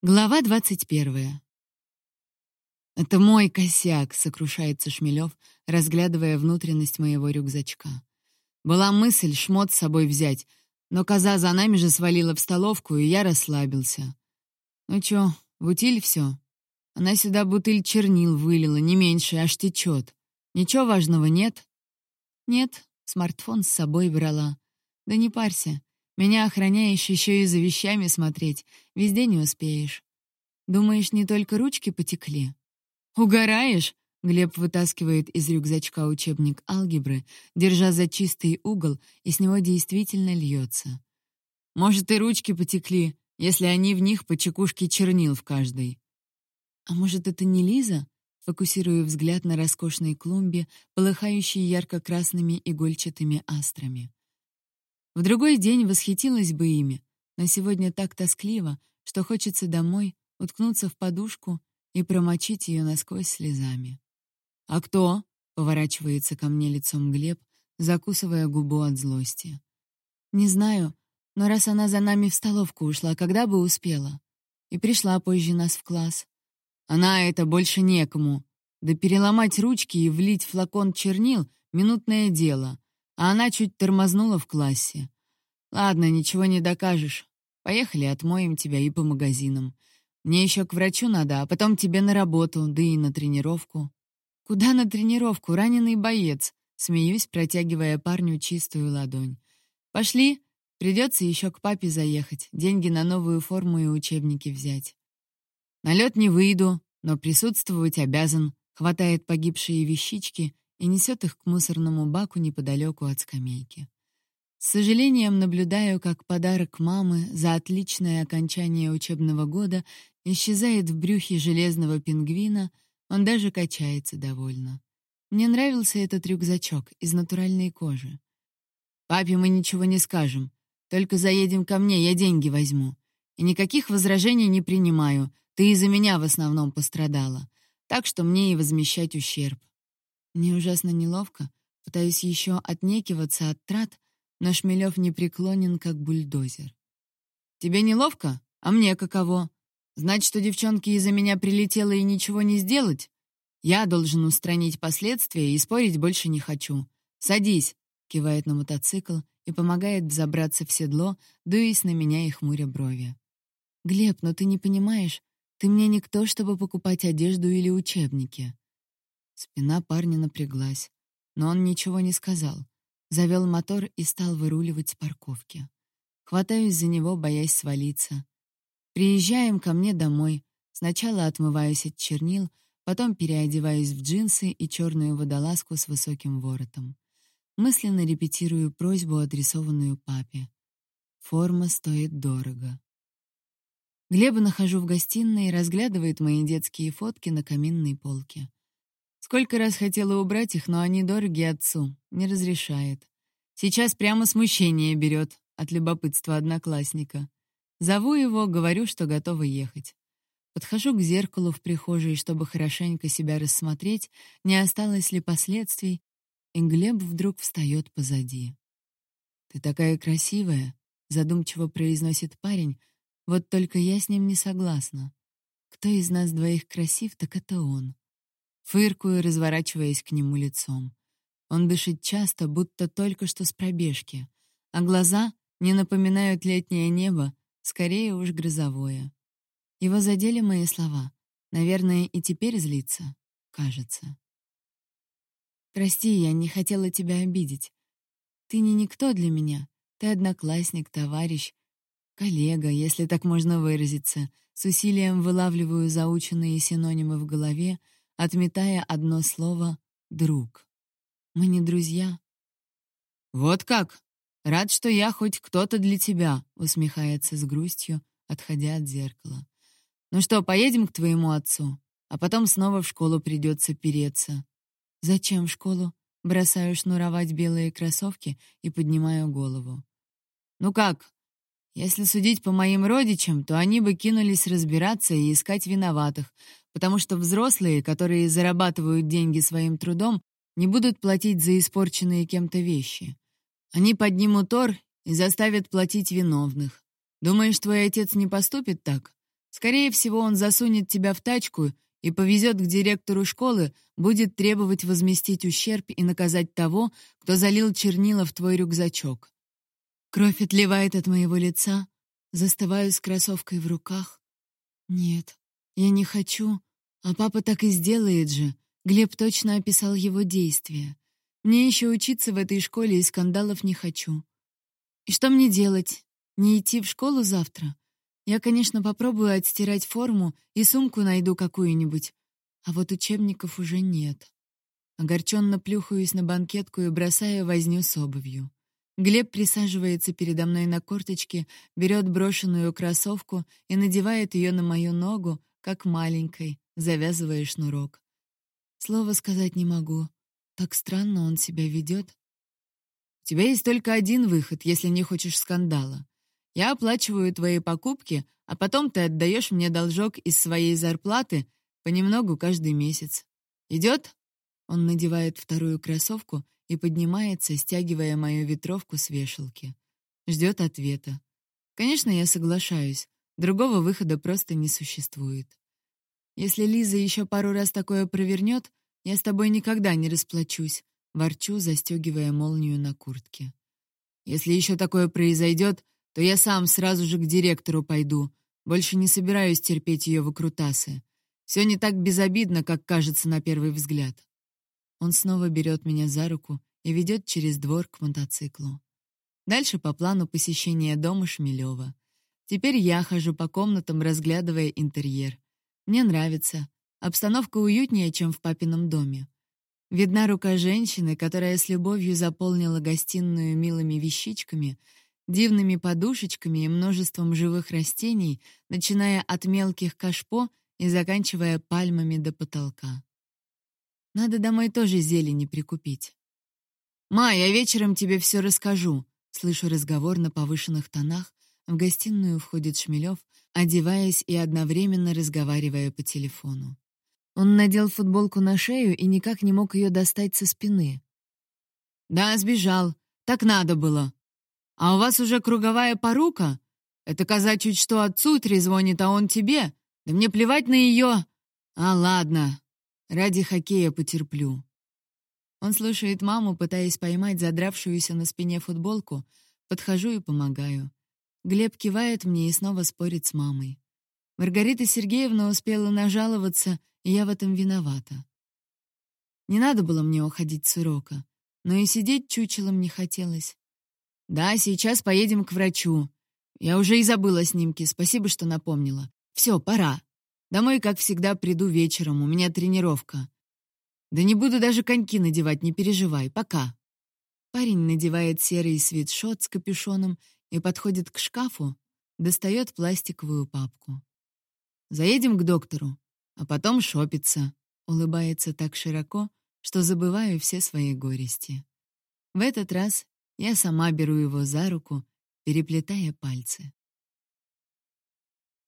Глава двадцать первая. «Это мой косяк», — сокрушается Шмелев, разглядывая внутренность моего рюкзачка. «Была мысль шмот с собой взять, но коза за нами же свалила в столовку, и я расслабился. Ну чё, в утиль всё? Она сюда бутыль чернил вылила, не меньше, аж течет. Ничего важного нет?» «Нет», — смартфон с собой брала. «Да не парься, меня охраняешь еще и за вещами смотреть. Везде не успеешь. Думаешь, не только ручки потекли? Угораешь? Глеб вытаскивает из рюкзачка учебник алгебры, держа за чистый угол, и с него действительно льется. Может, и ручки потекли, если они в них по чекушке чернил в каждой. А может, это не Лиза? Фокусирую взгляд на роскошной клумбе, полыхающей ярко-красными игольчатыми астрами. В другой день восхитилась бы ими, но сегодня так тоскливо, что хочется домой, уткнуться в подушку и промочить ее насквозь слезами. «А кто?» — поворачивается ко мне лицом Глеб, закусывая губу от злости. «Не знаю, но раз она за нами в столовку ушла, когда бы успела? И пришла позже нас в класс. Она это больше некому. Да переломать ручки и влить флакон чернил — минутное дело а она чуть тормознула в классе. «Ладно, ничего не докажешь. Поехали, отмоем тебя и по магазинам. Мне еще к врачу надо, а потом тебе на работу, да и на тренировку». «Куда на тренировку? Раненый боец», — смеюсь, протягивая парню чистую ладонь. «Пошли, придется еще к папе заехать, деньги на новую форму и учебники взять». «На лед не выйду, но присутствовать обязан», — хватает погибшие вещички и несет их к мусорному баку неподалеку от скамейки. С сожалением наблюдаю, как подарок мамы за отличное окончание учебного года исчезает в брюхе железного пингвина, он даже качается довольно. Мне нравился этот рюкзачок из натуральной кожи. «Папе мы ничего не скажем. Только заедем ко мне, я деньги возьму. И никаких возражений не принимаю. Ты из-за меня в основном пострадала. Так что мне и возмещать ущерб. Мне ужасно неловко, пытаюсь еще отнекиваться от трат, но Шмелев непреклонен, как бульдозер. «Тебе неловко? А мне каково? Знать, что девчонке из-за меня прилетело и ничего не сделать? Я должен устранить последствия и спорить больше не хочу. Садись!» — кивает на мотоцикл и помогает взобраться в седло, дуясь на меня и хмуря брови. «Глеб, но ты не понимаешь, ты мне никто, чтобы покупать одежду или учебники. Спина парня напряглась, но он ничего не сказал. Завел мотор и стал выруливать с парковки. Хватаюсь за него, боясь свалиться. Приезжаем ко мне домой. Сначала отмываюсь от чернил, потом переодеваюсь в джинсы и черную водолазку с высоким воротом. Мысленно репетирую просьбу, адресованную папе. Форма стоит дорого. Глеба нахожу в гостиной и разглядывает мои детские фотки на каминной полке. Сколько раз хотела убрать их, но они дороги отцу, не разрешает. Сейчас прямо смущение берет от любопытства одноклассника. Зову его, говорю, что готова ехать. Подхожу к зеркалу в прихожей, чтобы хорошенько себя рассмотреть, не осталось ли последствий, и Глеб вдруг встает позади. «Ты такая красивая», — задумчиво произносит парень, вот только я с ним не согласна. Кто из нас двоих красив, так это он. Фыркую, разворачиваясь к нему лицом. Он дышит часто, будто только что с пробежки, а глаза не напоминают летнее небо, скорее уж грозовое. Его задели мои слова. Наверное, и теперь злится, кажется. «Прости, я не хотела тебя обидеть. Ты не никто для меня. Ты одноклассник, товарищ, коллега, если так можно выразиться. С усилием вылавливаю заученные синонимы в голове — отметая одно слово «друг». Мы не друзья. «Вот как? Рад, что я хоть кто-то для тебя», — усмехается с грустью, отходя от зеркала. «Ну что, поедем к твоему отцу? А потом снова в школу придется переться». «Зачем в школу?» Бросаю шнуровать белые кроссовки и поднимаю голову. «Ну как? Если судить по моим родичам, то они бы кинулись разбираться и искать виноватых, потому что взрослые, которые зарабатывают деньги своим трудом, не будут платить за испорченные кем-то вещи. Они поднимут ор и заставят платить виновных. Думаешь, твой отец не поступит так? Скорее всего, он засунет тебя в тачку и повезет к директору школы, будет требовать возместить ущерб и наказать того, кто залил чернила в твой рюкзачок. Кровь отливает от моего лица, застываю с кроссовкой в руках. Нет, я не хочу, а папа так и сделает же. Глеб точно описал его действия. Мне еще учиться в этой школе и скандалов не хочу. И что мне делать? Не идти в школу завтра? Я, конечно, попробую отстирать форму и сумку найду какую-нибудь, а вот учебников уже нет. Огорченно плюхаюсь на банкетку и бросаю возню с обувью. Глеб присаживается передо мной на корточке, берет брошенную кроссовку и надевает ее на мою ногу, как маленькой, завязывая шнурок. Слова сказать не могу. Так странно он себя ведет. У тебя есть только один выход, если не хочешь скандала. Я оплачиваю твои покупки, а потом ты отдаешь мне должок из своей зарплаты понемногу каждый месяц. Идет?» Он надевает вторую кроссовку и поднимается, стягивая мою ветровку с вешалки. Ждет ответа. Конечно, я соглашаюсь. Другого выхода просто не существует. Если Лиза еще пару раз такое провернет, я с тобой никогда не расплачусь, ворчу, застегивая молнию на куртке. Если еще такое произойдет, то я сам сразу же к директору пойду. Больше не собираюсь терпеть ее выкрутасы. Все не так безобидно, как кажется на первый взгляд. Он снова берет меня за руку и ведет через двор к мотоциклу. Дальше по плану посещения дома Шмелева. Теперь я хожу по комнатам, разглядывая интерьер. Мне нравится. Обстановка уютнее, чем в папином доме. Видна рука женщины, которая с любовью заполнила гостиную милыми вещичками — дивными подушечками и множеством живых растений, начиная от мелких кашпо и заканчивая пальмами до потолка. Надо домой тоже зелени прикупить. «Ма, я вечером тебе все расскажу», — слышу разговор на повышенных тонах. В гостиную входит Шмелев, одеваясь и одновременно разговаривая по телефону. Он надел футболку на шею и никак не мог ее достать со спины. «Да, сбежал. Так надо было. «А у вас уже круговая порука? Это чуть что отцу трезвонит, а он тебе? Да мне плевать на ее!» «А, ладно, ради хоккея потерплю». Он слушает маму, пытаясь поймать задравшуюся на спине футболку. Подхожу и помогаю. Глеб кивает мне и снова спорит с мамой. Маргарита Сергеевна успела нажаловаться, и я в этом виновата. Не надо было мне уходить с урока, но и сидеть чучелом не хотелось. «Да, сейчас поедем к врачу. Я уже и забыла снимки, спасибо, что напомнила. Все, пора. Домой, как всегда, приду вечером, у меня тренировка. Да не буду даже коньки надевать, не переживай, пока». Парень надевает серый свитшот с капюшоном и подходит к шкафу, достает пластиковую папку. «Заедем к доктору, а потом шопиться», — улыбается так широко, что забываю все свои горести. В этот раз я сама беру его за руку, переплетая пальцы.